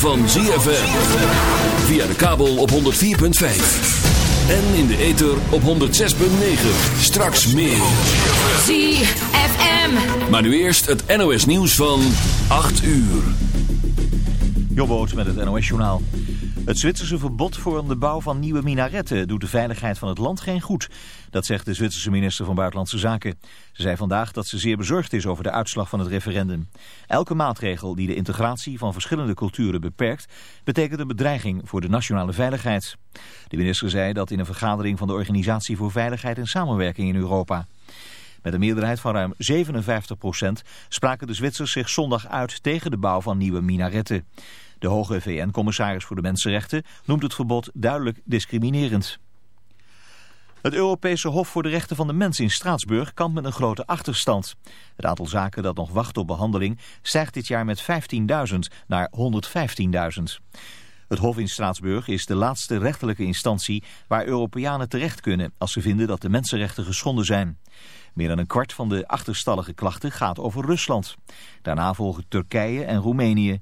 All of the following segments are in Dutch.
van ZFM. Via de kabel op 104.5. En in de ether op 106.9. Straks meer. ZFM. Maar nu eerst het NOS nieuws van 8 uur. Jobboot met het NOS-journaal. Het Zwitserse verbod voor de bouw van nieuwe minaretten doet de veiligheid van het land geen goed. Dat zegt de Zwitserse minister van Buitenlandse Zaken. Ze zei vandaag dat ze zeer bezorgd is over de uitslag van het referendum. Elke maatregel die de integratie van verschillende culturen beperkt... betekent een bedreiging voor de nationale veiligheid. De minister zei dat in een vergadering van de Organisatie voor Veiligheid en Samenwerking in Europa... Met een meerderheid van ruim 57 procent spraken de Zwitsers zich zondag uit tegen de bouw van nieuwe minaretten. De hoge VN-commissaris voor de Mensenrechten noemt het verbod duidelijk discriminerend. Het Europese Hof voor de Rechten van de Mens in Straatsburg kampt met een grote achterstand. Het aantal zaken dat nog wacht op behandeling stijgt dit jaar met 15.000 naar 115.000. Het Hof in Straatsburg is de laatste rechterlijke instantie waar Europeanen terecht kunnen als ze vinden dat de mensenrechten geschonden zijn. Meer dan een kwart van de achterstallige klachten gaat over Rusland. Daarna volgen Turkije en Roemenië.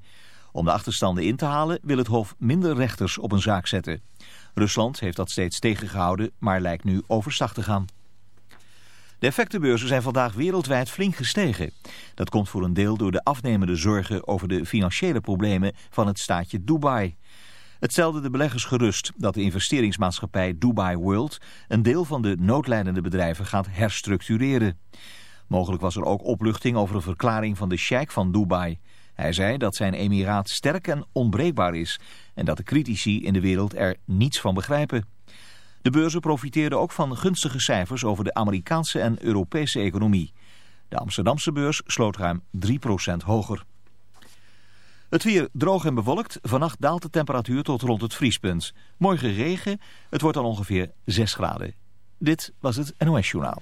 Om de achterstanden in te halen wil het Hof minder rechters op een zaak zetten. Rusland heeft dat steeds tegengehouden, maar lijkt nu overstag te gaan. De effectenbeurzen zijn vandaag wereldwijd flink gestegen. Dat komt voor een deel door de afnemende zorgen over de financiële problemen van het staatje Dubai. Het stelde de beleggers gerust dat de investeringsmaatschappij Dubai World een deel van de noodlijdende bedrijven gaat herstructureren. Mogelijk was er ook opluchting over een verklaring van de sheik van Dubai. Hij zei dat zijn emiraat sterk en onbreekbaar is en dat de critici in de wereld er niets van begrijpen. De beurzen profiteerden ook van gunstige cijfers over de Amerikaanse en Europese economie. De Amsterdamse beurs sloot ruim 3% hoger. Het weer droog en bewolkt. Vannacht daalt de temperatuur tot rond het vriespunt. Morgen regen. Het wordt dan ongeveer 6 graden. Dit was het NOS Journaal.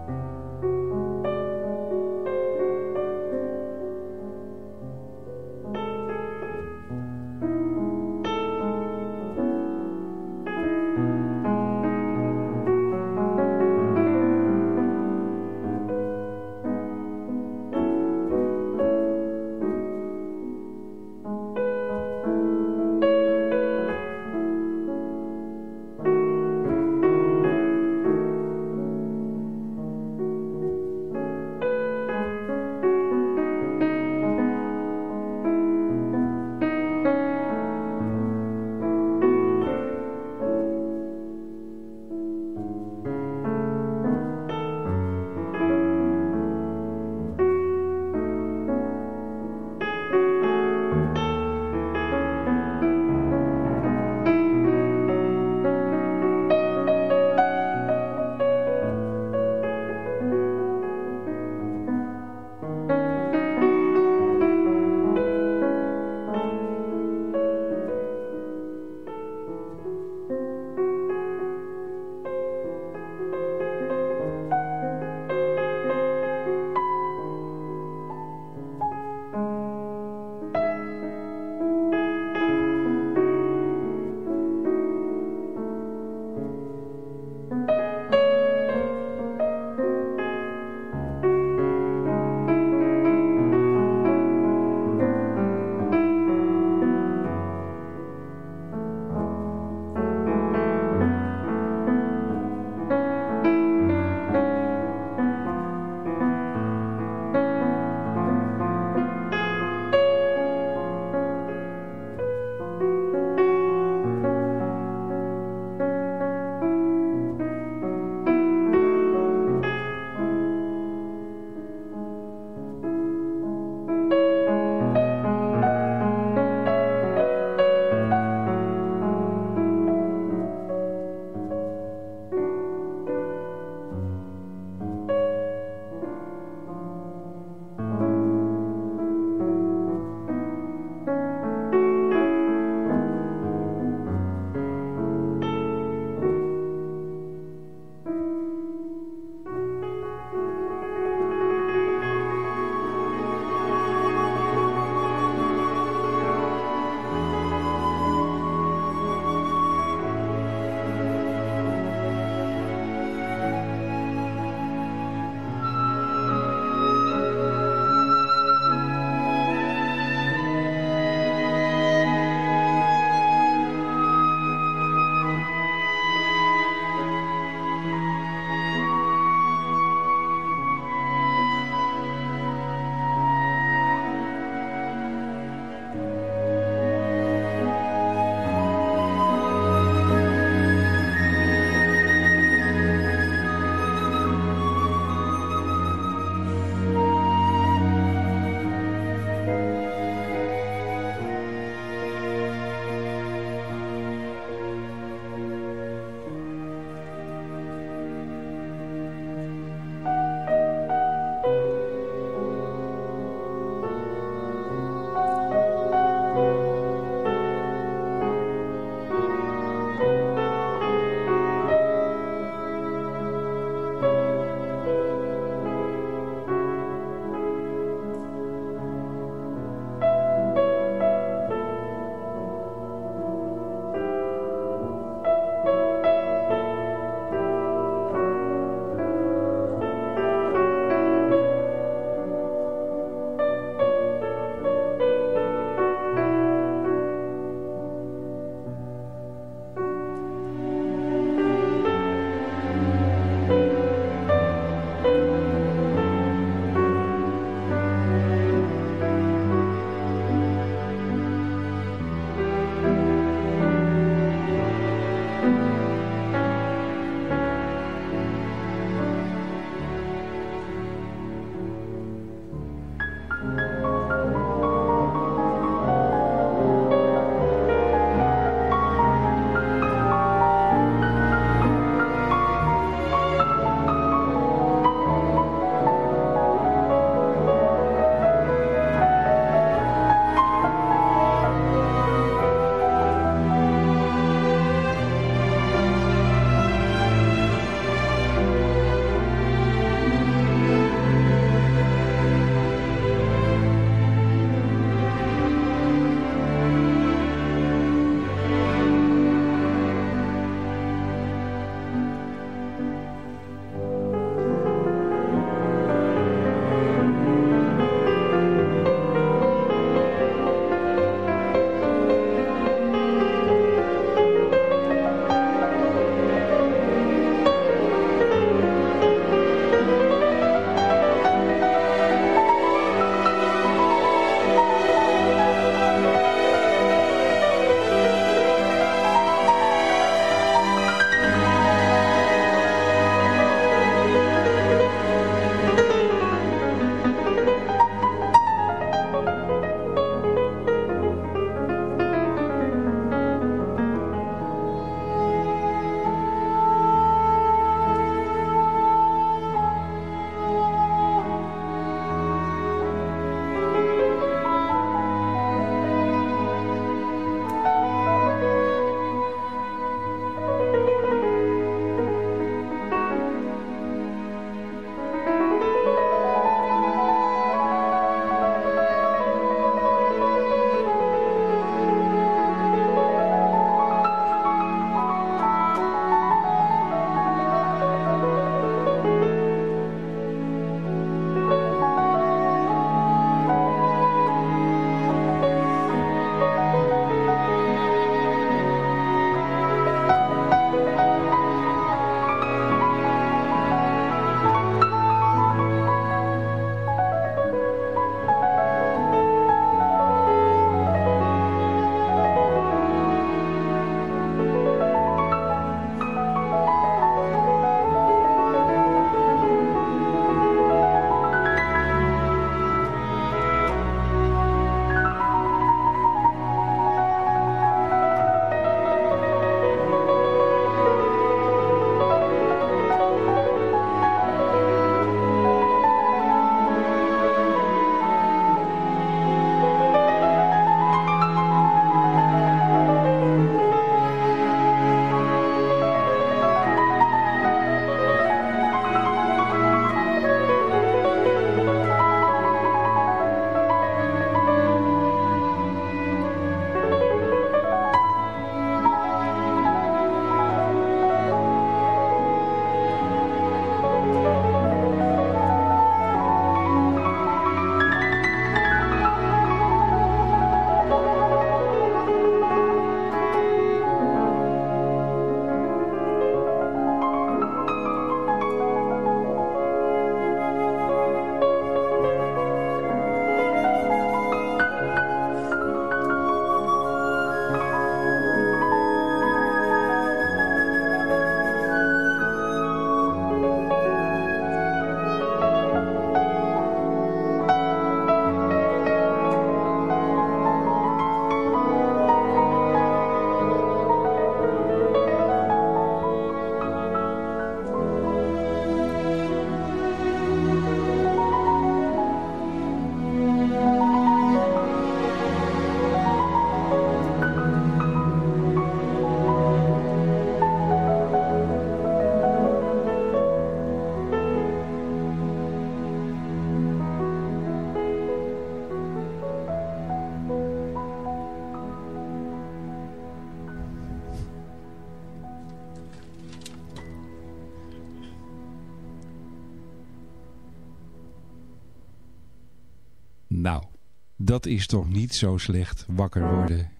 Dat is toch niet zo slecht wakker worden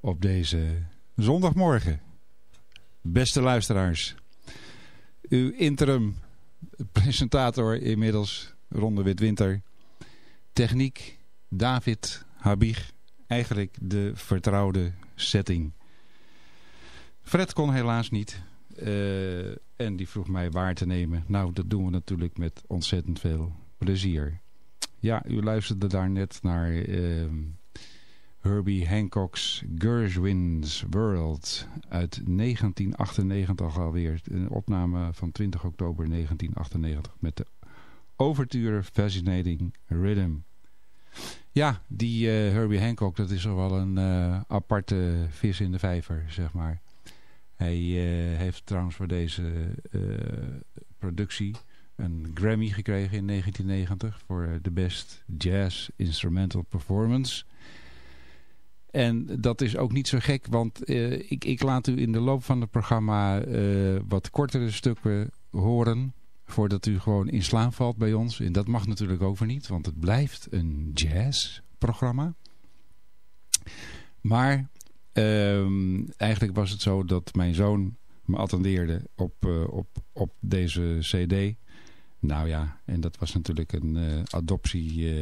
op deze zondagmorgen. Beste luisteraars, uw interim presentator inmiddels, Ronde Witwinter. Techniek, David Habig. Eigenlijk de vertrouwde setting. Fred kon helaas niet. Uh, en die vroeg mij waar te nemen. Nou, dat doen we natuurlijk met ontzettend veel plezier. Ja, u luisterde daar net naar uh, Herbie Hancock's Gershwin's World uit 1998 alweer. Een opname van 20 oktober 1998 met de overture Fascinating Rhythm. Ja, die uh, Herbie Hancock, dat is toch wel een uh, aparte vis in de vijver, zeg maar. Hij uh, heeft trouwens voor deze productie een Grammy gekregen in 1990 voor de Best Jazz Instrumental Performance. En dat is ook niet zo gek, want uh, ik, ik, laat u in de loop van het programma uh, wat kortere stukken horen. Voordat u gewoon in slaap valt bij ons. En dat mag natuurlijk over niet, want het blijft een jazzprogramma. Maar uh, eigenlijk was het zo dat mijn zoon me attendeerde op, op, op deze cd. Nou ja, en dat was natuurlijk een adoptie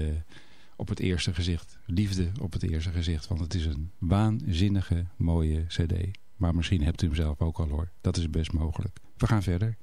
op het eerste gezicht. Liefde op het eerste gezicht. Want het is een waanzinnige mooie cd. Maar misschien hebt u hem zelf ook al hoor. Dat is best mogelijk. We gaan verder.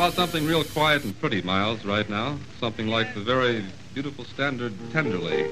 About something real quiet and pretty, Miles, right now? Something like the very beautiful standard Tenderly.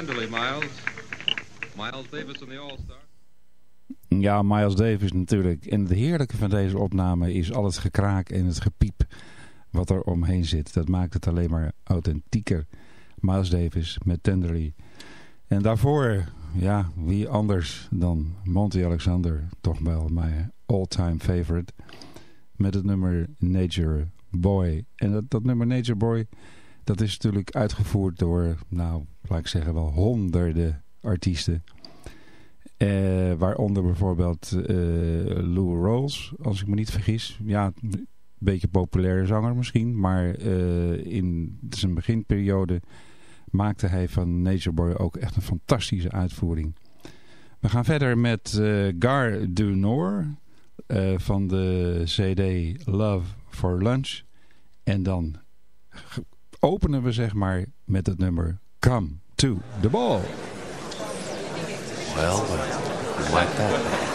Tenderly, Miles. Miles Davis in the All-Star. Ja, Miles Davis natuurlijk. En het heerlijke van deze opname is al het gekraak en het gepiep wat er omheen zit. Dat maakt het alleen maar authentieker. Miles Davis met Tenderly. En daarvoor, ja, wie anders dan Monty Alexander. Toch wel mijn all-time favorite. Met het nummer Nature Boy. En dat, dat nummer Nature Boy, dat is natuurlijk uitgevoerd door, nou, laat ik zeggen wel honderden artiesten. Eh, waaronder bijvoorbeeld uh, Lou Rawls, als ik me niet vergis. Ja, een beetje populaire zanger misschien. Maar uh, in zijn beginperiode maakte hij van Nature Boy ook echt een fantastische uitvoering. We gaan verder met Gare du Nord van de CD Love for Lunch. En dan openen we zeg maar met het nummer Come to the Ball. Well, well, like that.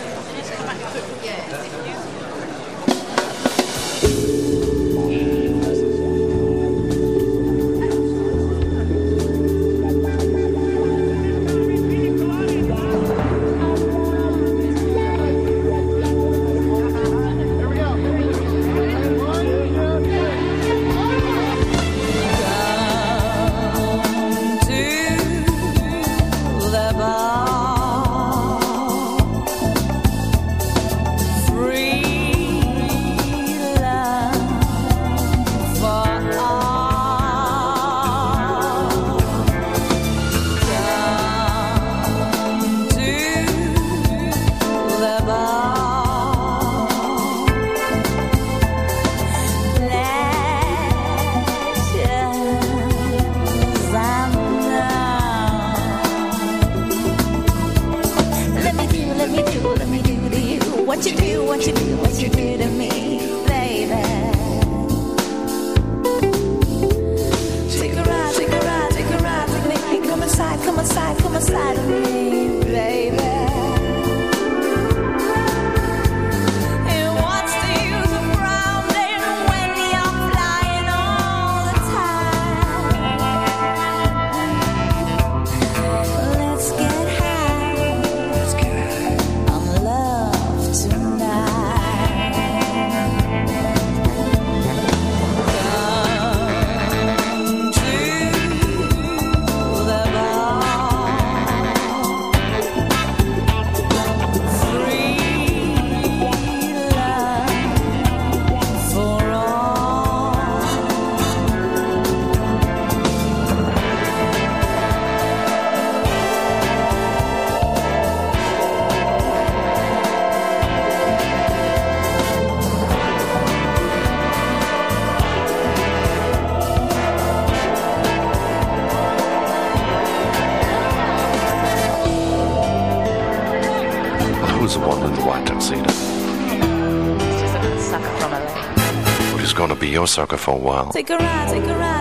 For a while. Take a ride, take a ride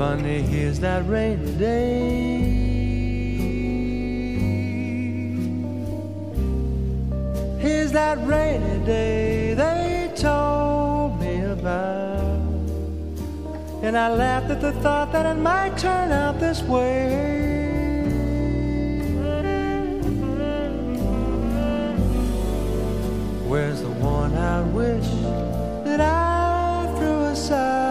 Funny, here's that rainy day. Here's that rainy day they told me about. And I laughed at the thought that it might turn out this way. Where's the one I wish that I threw aside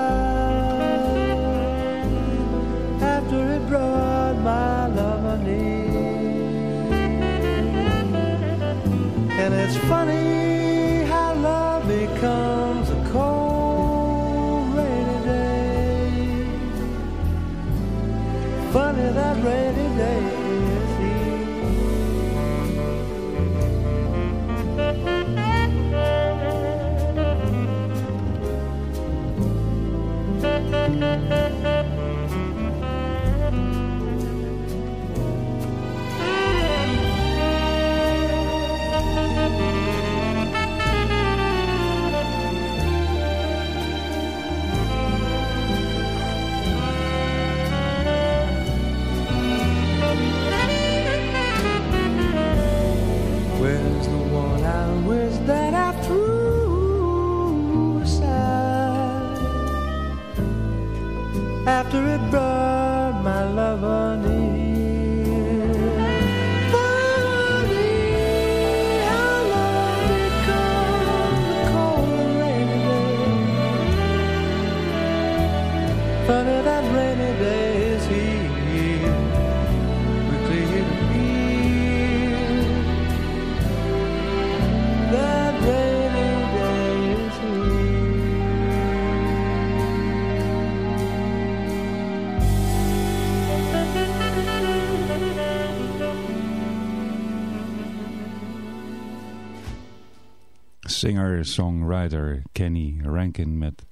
Singer-songwriter Kenny Rankin met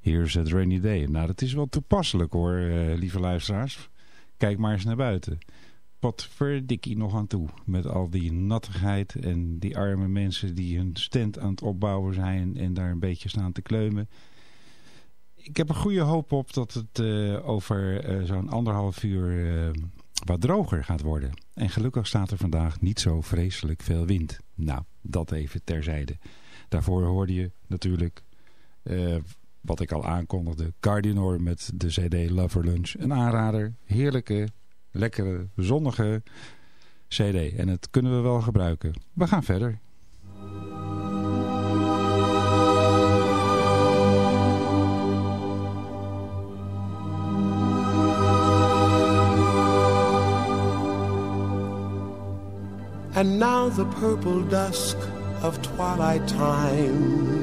Here's a Rainy Day. Nou, dat is wel toepasselijk hoor, eh, lieve luisteraars. Kijk maar eens naar buiten. Wat verdikkie nog aan toe. Met al die nattigheid en die arme mensen die hun stand aan het opbouwen zijn en daar een beetje staan te kleumen. Ik heb er goede hoop op dat het eh, over eh, zo'n anderhalf uur wat droger gaat worden. En gelukkig staat er vandaag niet zo vreselijk veel wind. Nou, dat even terzijde. Daarvoor hoorde je natuurlijk, eh, wat ik al aankondigde, Cardinor met de CD Lover Lunch. Een aanrader, heerlijke, lekkere, zonnige CD. En het kunnen we wel gebruiken. We gaan verder. And now the purple dusk of twilight time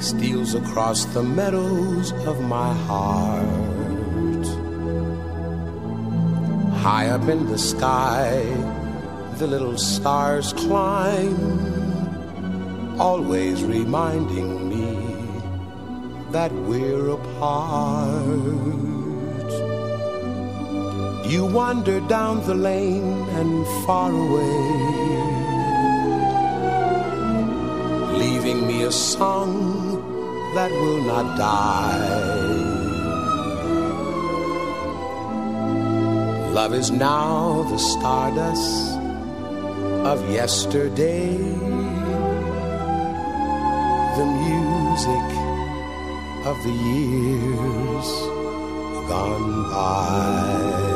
steals across the meadows of my heart. High up in the sky, the little stars climb, always reminding me that we're apart. You wander down the lane and far away, leaving me a song that will not die. Love is now the stardust of yesterday, the music of the years gone by.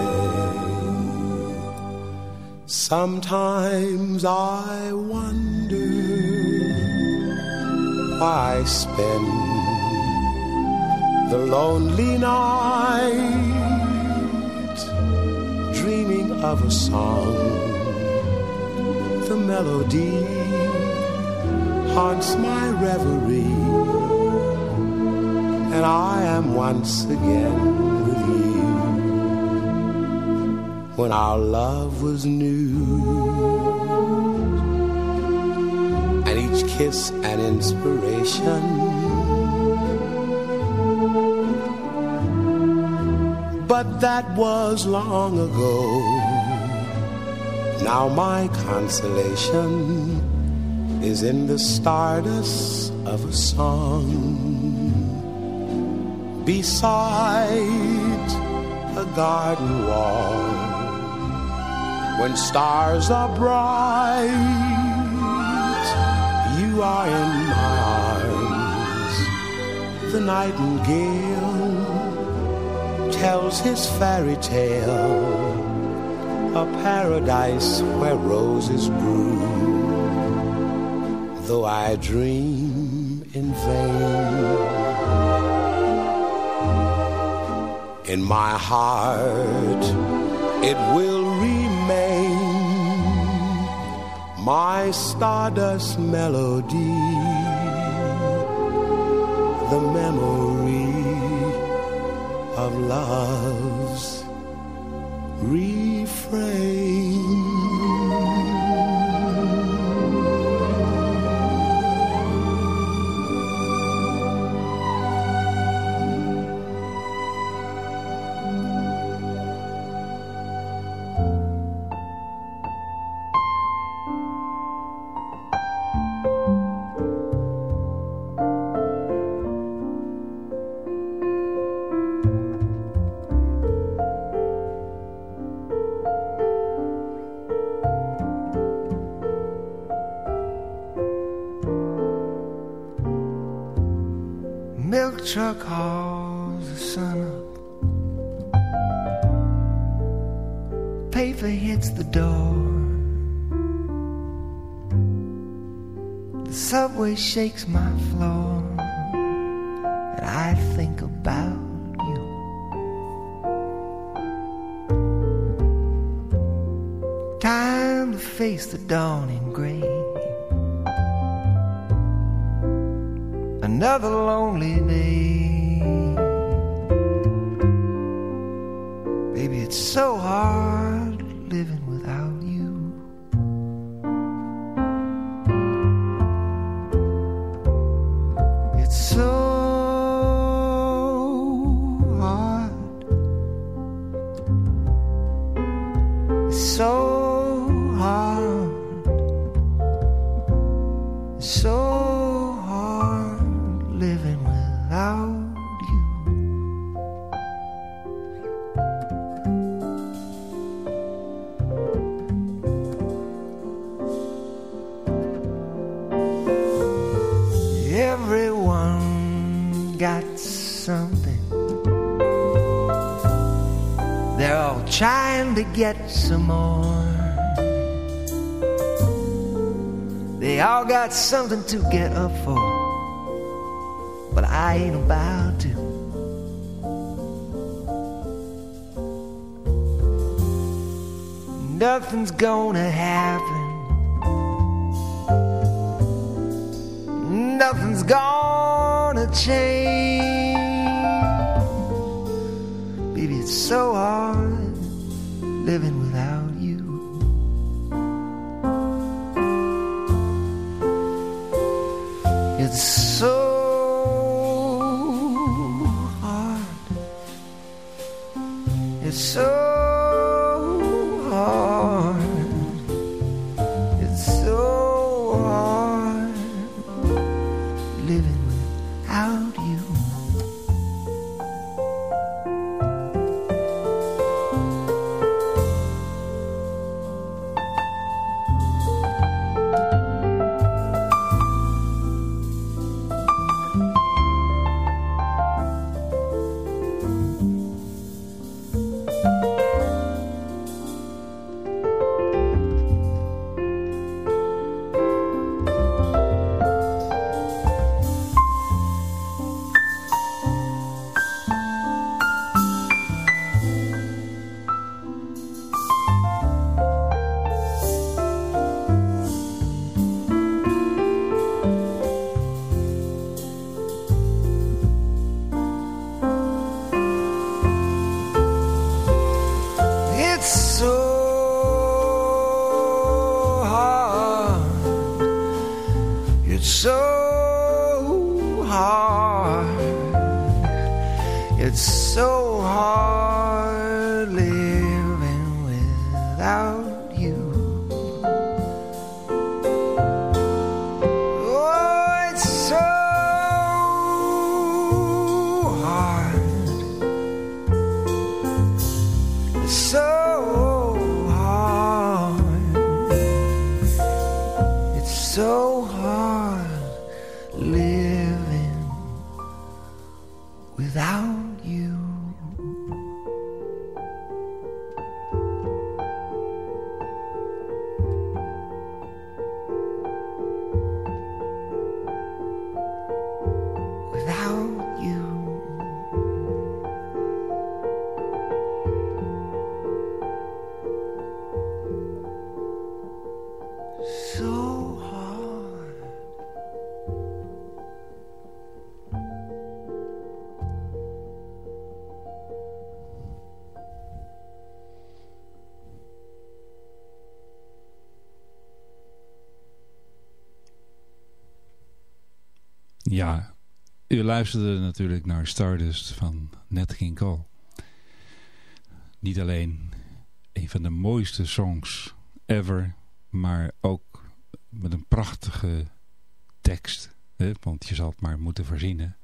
Sometimes I wonder I spend the lonely night dreaming of a song. The melody haunts my reverie, and I am once again with you when our love was new. Kiss an inspiration. But that was long ago. Now my consolation is in the stardust of a song beside a garden wall when stars are bright are in my arms the nightingale tells his fairy tale a paradise where roses bloom. though I dream in vain in my heart it will my stardust melody the memory of love's refrain shakes my floor. And I think about you. Time to face the dawning gray. another lonely day. Without you. Everyone got something. They're all trying to get some more. They all got something to get up for I ain't about to. Nothing's gonna happen. Nothing's gonna change. Baby, it's so hard u luisterde natuurlijk naar Stardust van Nat King Cole. Niet alleen een van de mooiste songs ever, maar ook met een prachtige tekst. Hè? Want je zal het maar moeten voorzien.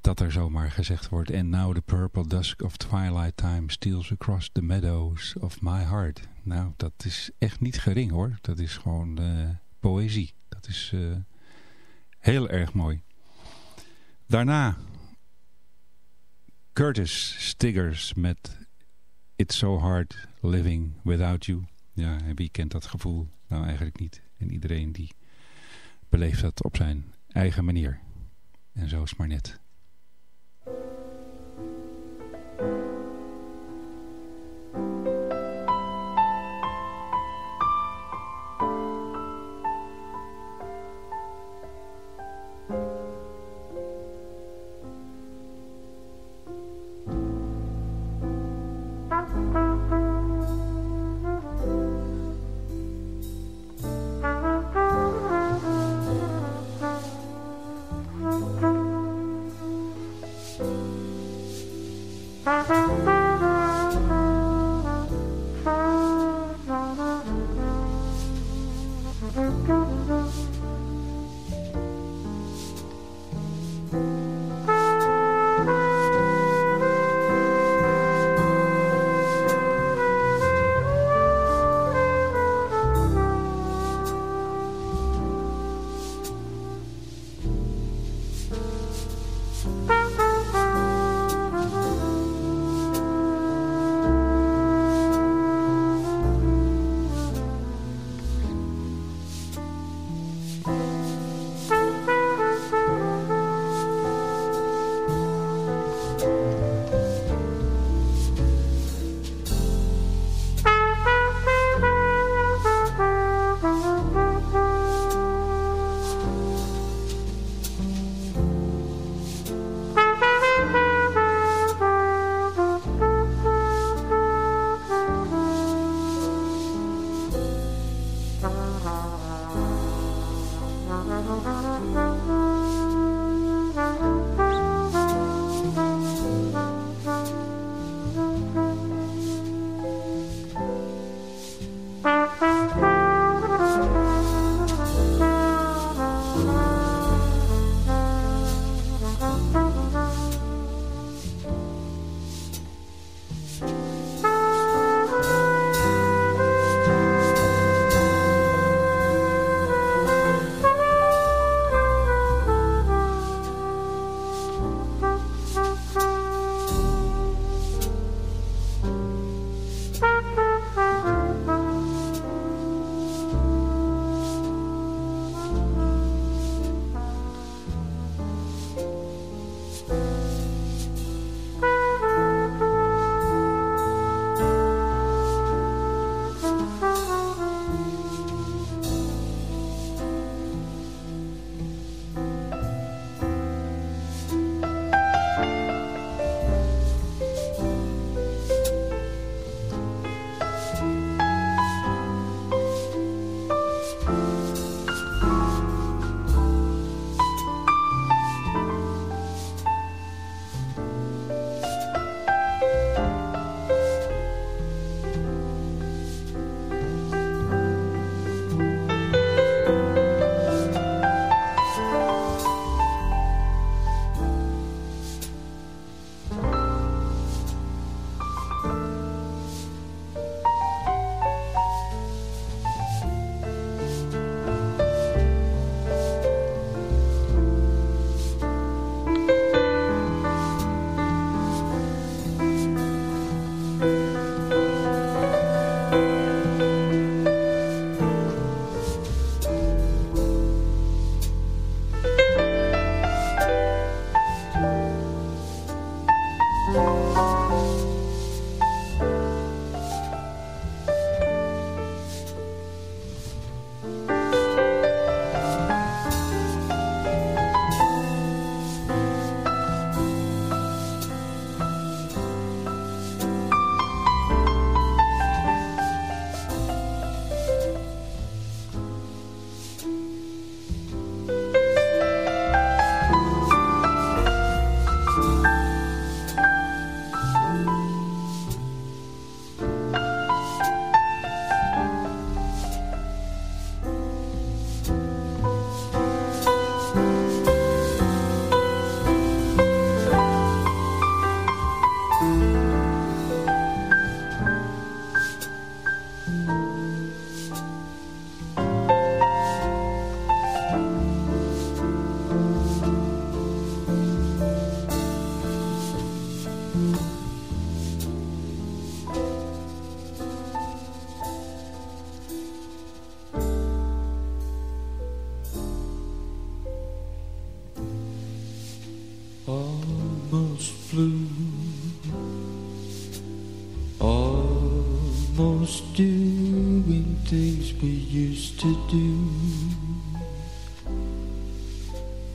Dat er zomaar gezegd wordt. And now the purple dusk of twilight time steals across the meadows of my heart. Nou, dat is echt niet gering hoor. Dat is gewoon eh, poëzie. Dat is... eh, Heel erg mooi. Daarna Curtis Stiggers met It's So Hard Living Without You. Ja, en wie kent dat gevoel? Nou, eigenlijk niet. En iedereen die beleeft dat op zijn eigen manier. En zo is maar net.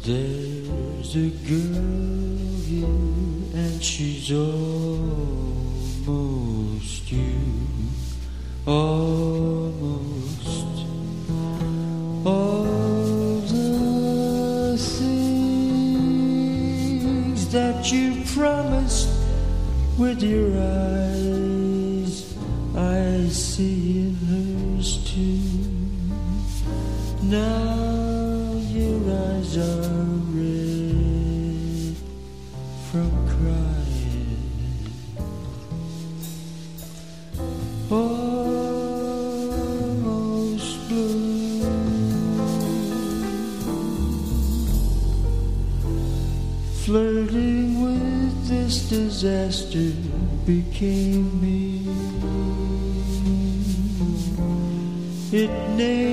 There's a girl here and she's almost you. Almost. All the things that you promised with your eyes, I see Now your eyes are red from crying. Almost blue. Flirting with this disaster became me. It named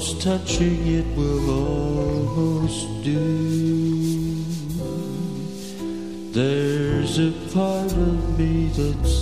Almost touching it will almost do. There's a part of me that's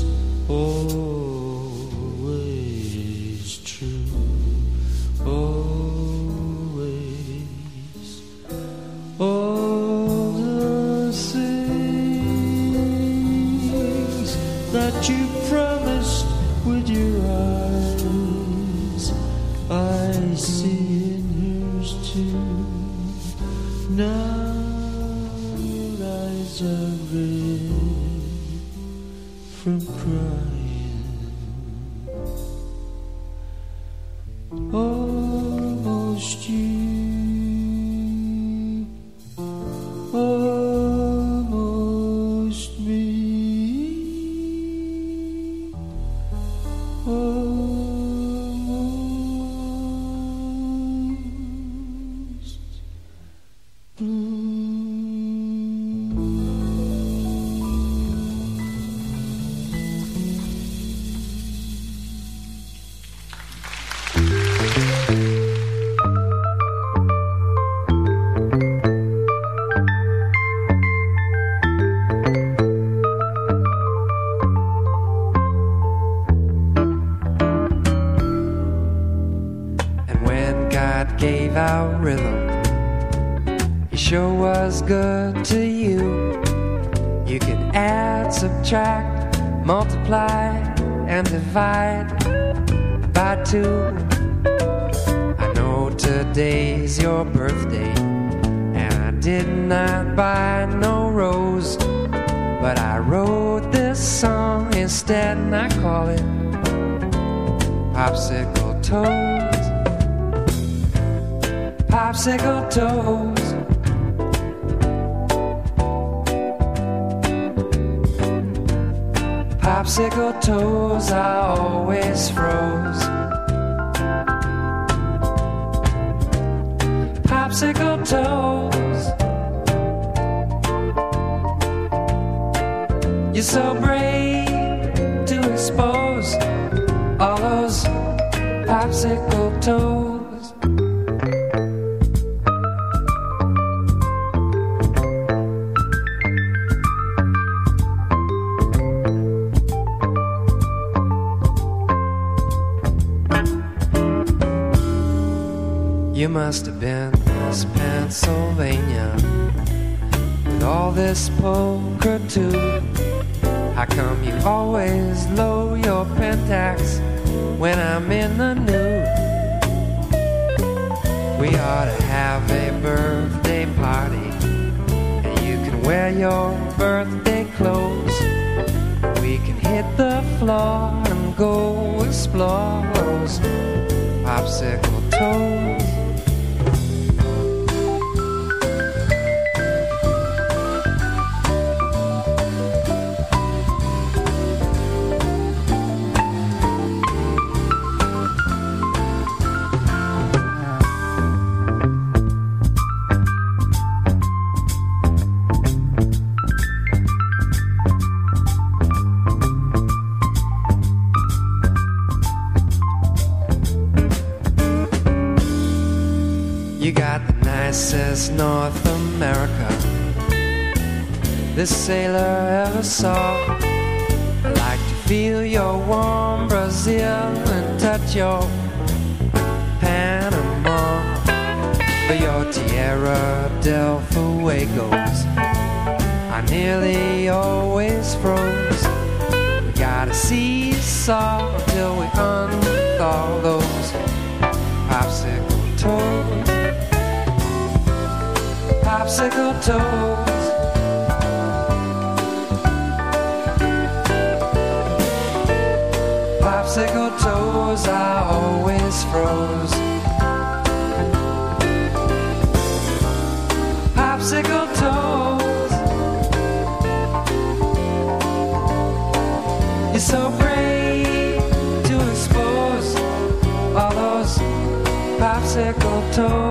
misery from crying. Popsicle toes. You must have been Miss Pennsylvania with all this poker too. How come you always low your pentax when I'm in the nude? We ought to have a birthday party, and you can wear your birthday clothes. We can hit the floor and go explore those popsicle toes. Nearly always froze. We gotta see seesaw till we unthaw those popsicle toes. Popsicle toes. told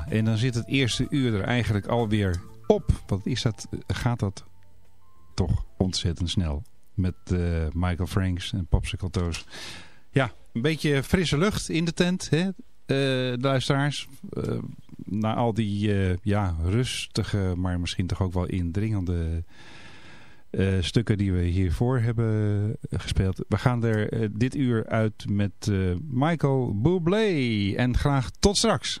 En dan zit het eerste uur er eigenlijk alweer op. Wat is dat, gaat dat toch ontzettend snel. Met uh, Michael Franks en Popsicle Toes. Ja, een beetje frisse lucht in de tent, hè, uh, luisteraars. Uh, na al die ja, rustige, maar misschien toch ook wel indringende stukken die we hiervoor hebben gespeeld. We gaan er dit uur uit met Michael Bublé. En graag tot straks.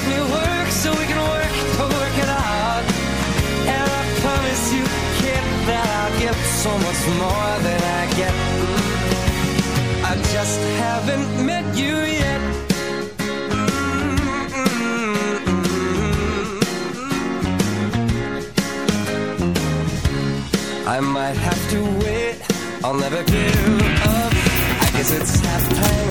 If we work so we can work to work it out. And I promise you, kid, that I'll get so much more than I get. I just haven't met you yet. I might have to wait. I'll never give up. I guess it's half time.